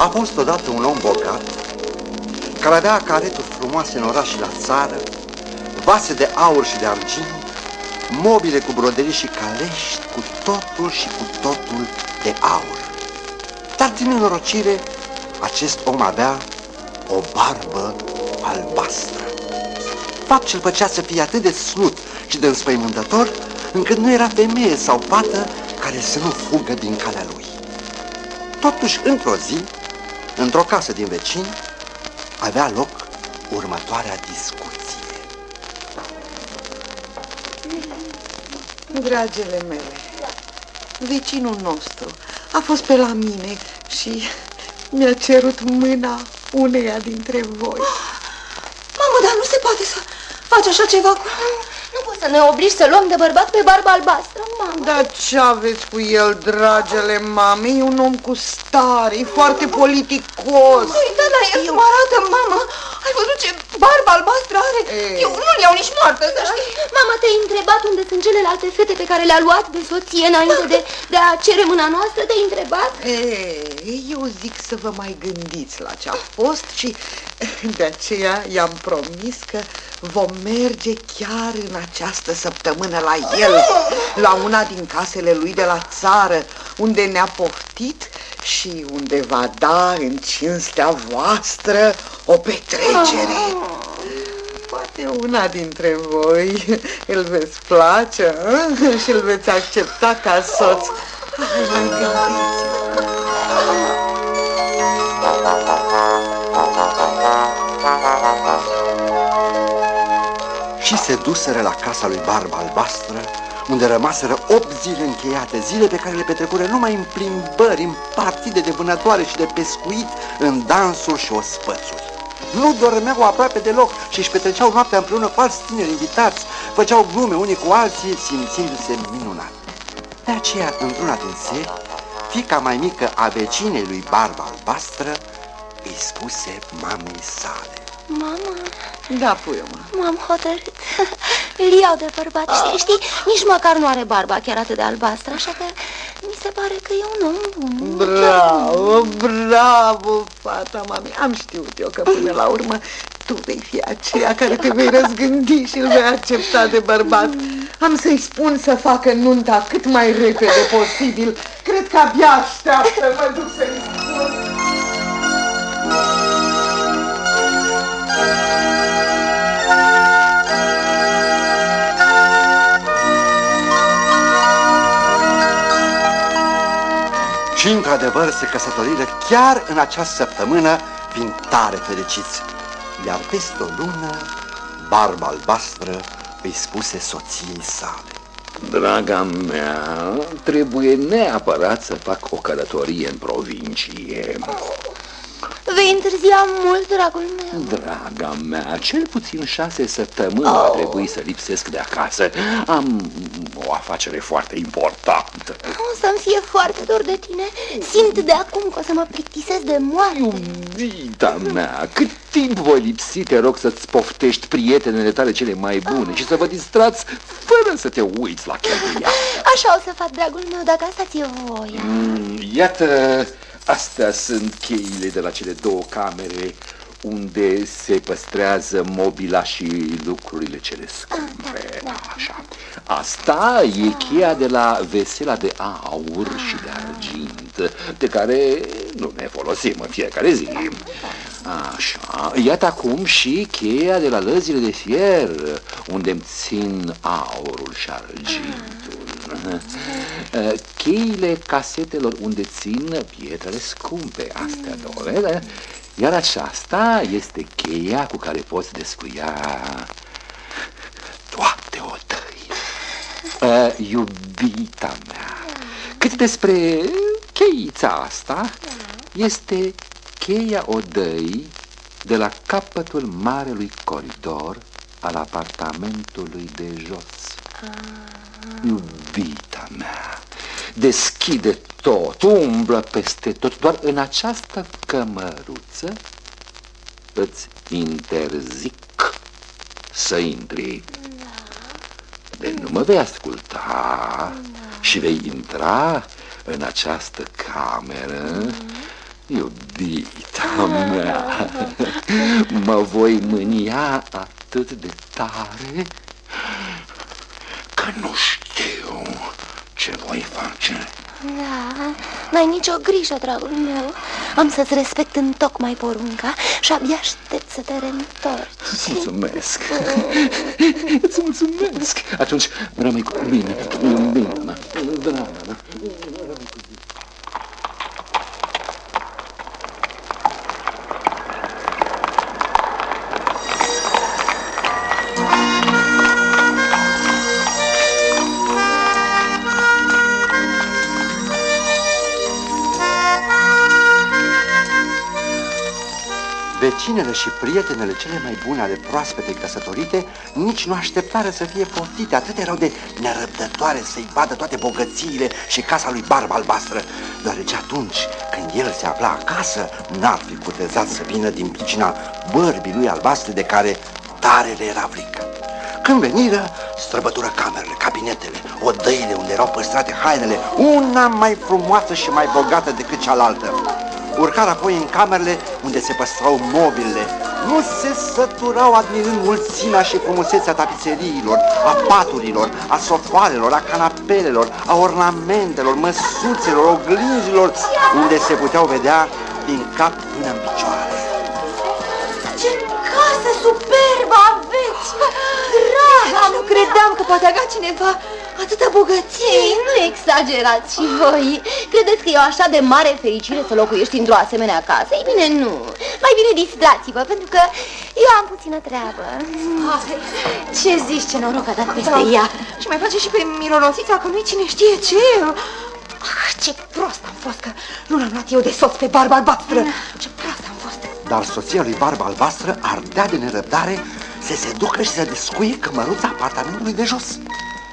A fost odată un om bogat care avea careturi frumoase în oraș și la țară, vase de aur și de argint, mobile cu broderii și calești, cu totul și cu totul de aur. Dar din nenorocire, acest om avea o barbă albastră. Fapt ce îl făcea să fie atât de slut și de înspăimântător, încât nu era femeie sau fată care să nu fugă din calea lui. Totuși, într-o zi, într-o casă din vecin, avea loc următoarea discuție. Dragele mele, vecinul nostru a fost pe la mine și mi-a cerut mâna uneia dintre voi. Mamă, dar nu se poate să faci așa ceva cu... Nu poți să ne obligi să luăm de bărbat pe barba albastră, mamă. Dar ce aveți cu el, dragele mame? E un om cu stare, e foarte politicos. Uite la el cum arată, mamă. Ai văzut ce barba albastră are? E. Eu nu-l iau nici moartă, să știi. Mama, te-ai întrebat unde sunt celelalte fete pe care le-a luat de soție înainte de, de a cere mâna noastră? Te-ai întrebat? E, eu zic să vă mai gândiți la ce a fost și de aceea i-am promis că vom merge chiar în această săptămână la el, la una din casele lui de la țară, unde ne-a poftit și unde va da în cinstea voastră o petrecere. Poate una dintre voi îl veți place a? și îl veți accepta ca soț. Hai, mai gândiți și se duseră la casa lui Barba Albastră, unde rămaseră 8 zile încheiate, zile pe care le petrecură numai în plimbări, în partide de vânătoare și de pescuit, în dansuri și ospățuri. Nu dormeau aproape deloc și își petreceau noaptea împreună cu alți tineri invitați, făceau glume unii cu alții, simțindu-se minunat. De aceea, într-una din seri, fica mai mică a vecinei lui Barba Albastră îi spuse mamei sale. Mama, Da, puiu, mă. m-am hotărât. Îl iau de bărbat. Știi, știi, nici măcar nu are barba chiar atât de albastră, așa că mi se pare că e un om bun. Bravo, bravo, fata mami. Am știut eu că până la urmă tu vei fi aceea care te vei răzgândi și îl vei accepta de bărbat. Am să-i spun să facă nunta cât mai repede posibil. Cred că abia așteaptă, mă duc să-i spun. Într-adevăr se căsătoriră chiar în această săptămână, fiind tare fericiți. Iar peste o lună, barba albastră îi spuse soției sale. Draga mea, trebuie neapărat să fac o călătorie în provincie. Vei întârzia mult, dragul meu. Draga mea, cel puțin șase săptămâni oh. ar trebui să lipsesc de acasă. Am o afacere foarte importantă. O să-mi fie foarte dor de tine. Simt de acum că o să mă plictisesc de moarte. Iubita mea, cât timp voi lipsi, te rog să-ți poftești prietenele tale cele mai bune și să vă distrați fără să te uiți la cheltuia. Așa o să fac, dragul meu, dacă asta ți-e voia. Mm, Iată, astea sunt cheile de la cele două camere unde se păstrează mobila și lucrurile cele scumpe. Așa. Asta e cheia de la vesela de aur și de argint, de care nu ne folosim în fiecare zi. Așa, iată acum și cheia de la lăzile de fier, unde îmi țin aurul și argintul. Cheile casetelor unde țin pietrele scumpe, astea două, iar aceasta este cheia cu care poți descuia toate odăile. Uh, iubita mea, cât despre cheița asta, este cheia odăii de la capătul marelui coridor al apartamentului de jos. Iubita mea, deschide tot, umblă peste tot, doar în această cămăruță îți interzic să intri. De nu mă vei asculta și vei intra în această cameră Iubita mea, mă voi mânia atât de tare că nu știu ce voi face. Da, n-ai nicio grijă, dragul meu. Am să-ți respect în tocmai porunca și abia aștept să te reîntorci. Îți mulțumesc. Îți mulțumesc. Atunci rămâi cu mine, iubita mea, draga mea. Vecinele și prietenele cele mai bune ale proaspetei căsătorite nici nu așteptară să fie poftite, atât erau de nerăbdătoare să-i vadă toate bogățiile și casa lui Barba Albastră, deoarece atunci când el se afla acasă, n-ar fi cutezat să vină din pricina bărbii lui albastre de care tare le era frică. Când veniră, străbătură camerele, cabinetele, odăile unde erau păstrate hainele, una mai frumoasă și mai bogată decât cealaltă urcară apoi în camerele unde se păstrau mobilele. Nu se săturau admirând mulțimea și frumusețea tapiseriilor, a paturilor, a sofoarelor, a canapelelor, a ornamentelor, măsuțelor, oglinzilor, unde se puteau vedea din cap până în picioare. Ce casă superbă aveți! Draga, nu credeam că poate avea cineva Atâta bogăție! Ei, nu exagerați și voi! Credeți că e o așa de mare fericire să locuiești într-o asemenea casă? Ei bine, nu! Mai bine distrați-vă, pentru că eu am puțină treabă. Hai, ce zici, ce noroc a dat peste da. ea? Și mai face și pe mironosița că nu-i cine știe ce... Ah, ce prost am fost că nu l-am luat eu de soț pe barba albastră! Da. Ce prost am fost! Dar soția lui barba albastră ardea de nerăbdare să se ducă și să descuie cămăruța apartamentului de jos.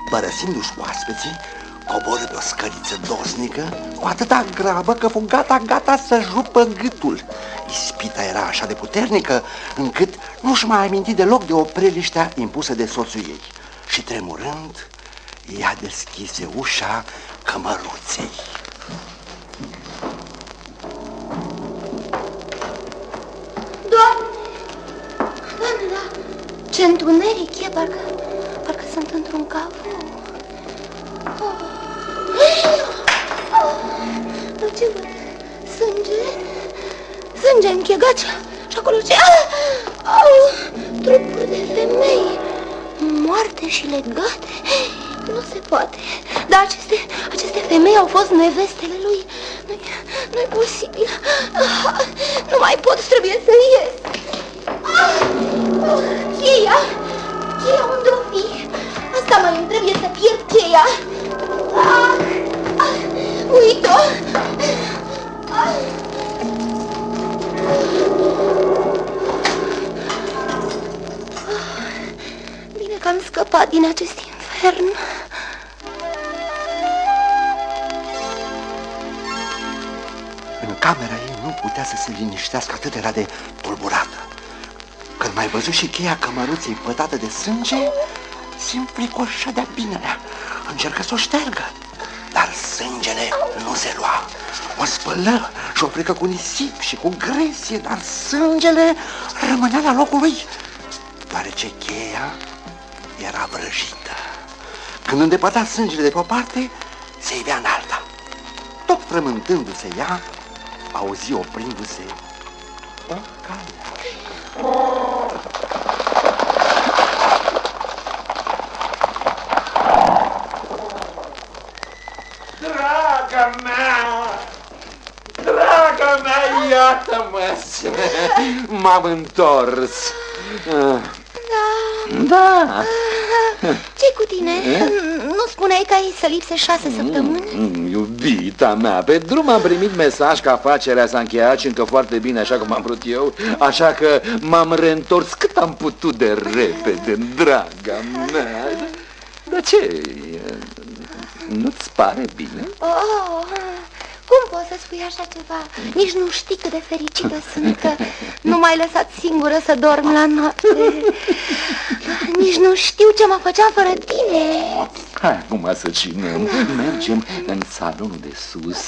Părăsindu-și oaspeții, coboră pe o scăriță dosnică cu atâta grabă că fu gata, gata să rupă gâtul. Ispita era așa de puternică încât nu-și mai aminti deloc de opreliștea impusă de soțul ei. Și tremurând, ea deschise ușa cămăruței. Doamne! Doamne, da! Ce întuneric e, parcă, parcă sunt într-un cavou. Dar ce văd? Sânge? Sânge închegat și acolo ce? Au, trupuri de femei moarte și legate. Nu se poate. Dar aceste, aceste femei au fost nevestele lui. Nu-i nu posibil. Nu mai pot, trebuie să ies. Cheia! Cheia îmi trebuie să pierd cheia. Ah, ah, Uite-o! Ah. Bine că am scăpat din acest infern. În camera ei nu putea să se liniștească, atât era de tulburată. Când mai văzut și cheia cămăruței pătată de sânge, se înfricoșa de-a binelea. Încercă să o ștergă, dar sângele nu se lua. O spălă și o plecă cu nisip și cu gresie, dar sângele rămânea la locul lui, deoarece cheia era vrăjită. Când îndepărta sângele de pe o parte, se ivea în alta. Tot frământându-se ea, auzi oprindu-se o calea. Draga mea! Draga mea, iată-mă! M-am întors! Da. Da! ce cu tine? Nu spuneai că ai să lipse șase săptămâni? Mm, iubita mea, pe drum am primit mesaj că afacerea s-a încheiat și încă foarte bine, așa cum am vrut eu, așa că m-am reîntors cât am putut de repede, draga mea. Dar ce, nu-ți pare bine? Oh, cum poți să spui așa ceva? Nici nu știi cât de fericită sunt că nu m-ai lăsat singură să dorm la noapte. Nici nu știu ce mă făceam fără tine. Hai acum să cinăm. Mergem în salonul de sus.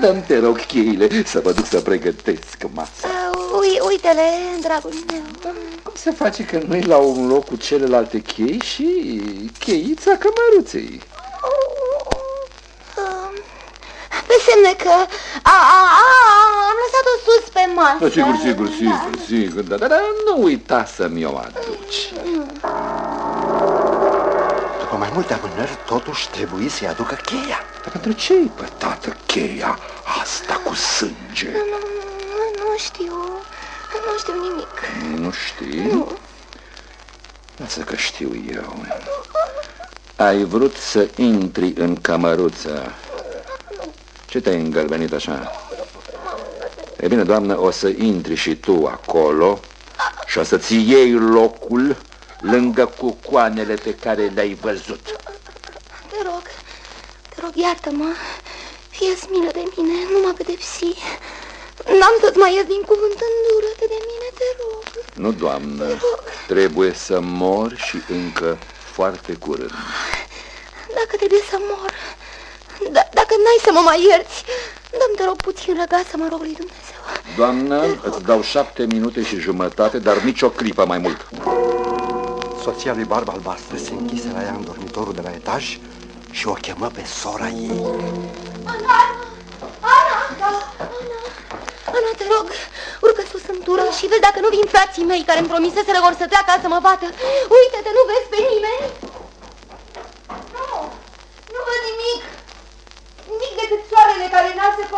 Dăm, te rog, cheile să vă duc să pregătesc masa. Ui, uite-le, dragul meu. Cum se face că nu-i la un loc cu celelalte chei și cheița cămăruței? Pe semne că a, a, a, am lăsat-o sus pe masă. Da, sigur, sigur, sigur, sigur, da, dar da, nu uita să-mi o aduci. După mai multe amânări, totuși trebuie să-i aducă cheia. Dar pentru ce-i pătată cheia asta cu sânge? Nu, nu, nu știu, nu știu nimic. Nu știi? Nu. Lasă că știu eu. Ai vrut să intri în cămăruță. Ce te-ai îngălbenit așa? E bine, doamnă, o să intri și tu acolo și o să-ți iei locul lângă cucoanele pe care le-ai văzut. Te rog, te rog, iartă-mă, fie milă de mine, nu mă pedepsi. N-am să-ți mai ies din cuvânt, îndură-te de mine, te rog. Nu, doamnă, trebuie să mor și încă foarte curând. Dacă trebuie să mor, da, dacă n-ai să mă mai ierți, dă-mi, te rog, puțin răgaz să mă rog lui Dumnezeu. Doamnă, îți dau șapte minute și jumătate, dar nici o clipă mai mult. Soția lui Barba Albastră se închise la ea în dormitorul de la etaj și o chemă pe sora ei. Ana, Ana, Ana, Ana, Ana, te rog, urcă sus în tură și vezi dacă nu vin frații mei care îmi promiseseră vor să treacă să mă bată. Uite-te, nu vezi pe nimeni? Nu, nu văd nimic. Nimic decât soarele care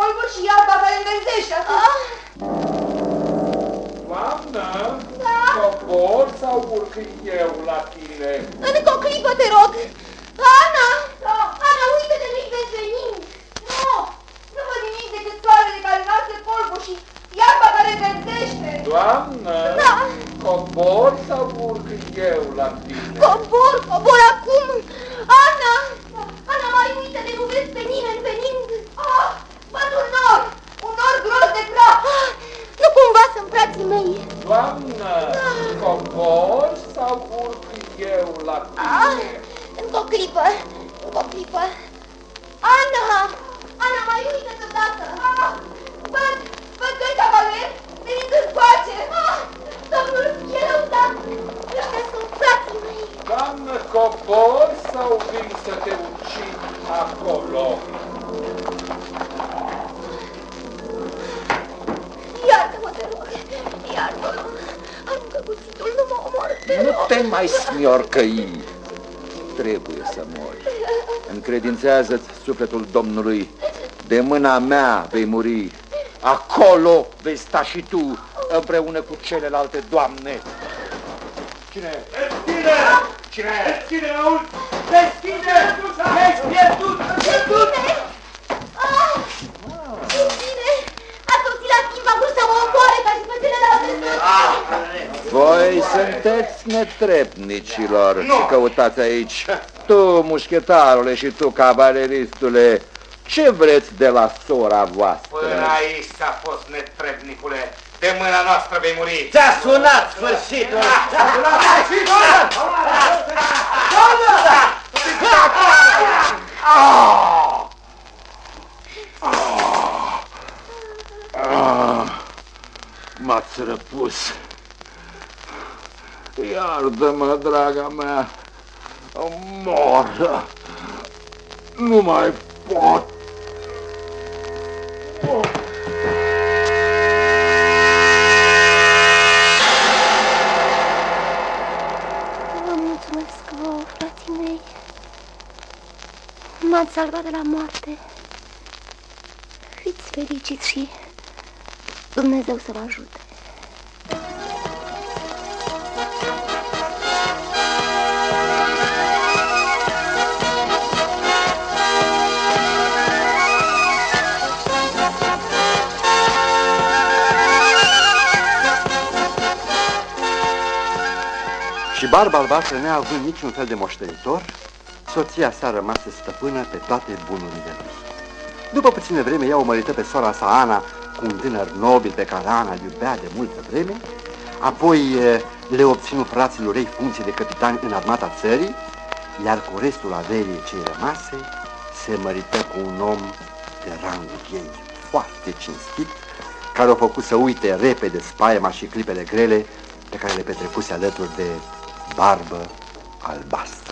nasce polvuri și iarba care înverzește atât. Ah. Doamnă, Da? cobor sau urc eu la tine? Încă o clipă, te rog. Ana! Ana, uite-te, nu-i vezi venind. Nu, nu văd nimic decât soarele care nasce polvuri și iarba care înverzește. Doamnă, Da. cobor sau urc eu la tine? Mai smiorcăi. Trebuie să mori. Încredințează-ți sufletul Domnului. De mâna mea vei muri. Acolo vei sta și tu, împreună cu celelalte doamne. Cine? Deschide! Cine? Deschide, auzi! Deschide! Ești pierdut! Pierdut! Voi sunteți netrepnicilor Nu. și căutați aici. Tu, mușchetarule, și tu, cavaleristule, ce vreți de la sora voastră? Până aici s-a fost netrebnicule. De mâna noastră vei muri. Ți-a sunat sfârșitul! Ți-a sunat sfârșitul! Ah, M-ați răpus. Iartă-mă, draga mea. Mor. Nu mai pot. Vă mulțumesc vouă, frații mei. M-ați salvat de la moarte. Fiți fericiți și Dumnezeu să vă ajute. Barba Albastră, neavând niciun fel de moștenitor, soția sa rămase stăpână pe toate bunurile lui. După puțină vreme, ea o mărită pe sora sa Ana cu un tânăr nobil pe care Ana îl iubea de multă vreme, apoi eh, le obținu fraților ei funcții de capitani în armata țării, iar cu restul averii ce rămase se mărită cu un om de rangul ei, foarte cinstit, care o făcut să uite repede spaima și clipele grele pe care le petrecuse alături de barbă albastră.